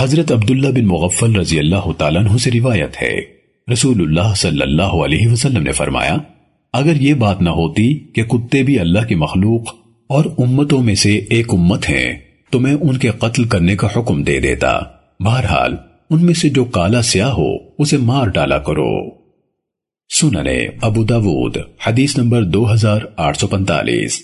حضرت عبداللہ بن مغفل رضی اللہ تعالیٰ عنہ سے روایت ہے۔ رسول اللہ صلی اللہ علیہ وسلم نے فرمایا، اگر یہ بات نہ ہوتی کہ کتے بھی اللہ کی مخلوق اور امتوں میں سے ایک امت ہیں، تو میں ان کے قتل کرنے کا حکم دے دیتا۔ بہرحال، ان میں سے جو کالا سیاہ ہو، اسے مار ڈالا کرو۔ سننے ابو داود، حدیث نمبر دو ہزار آٹھ سو پنتالیس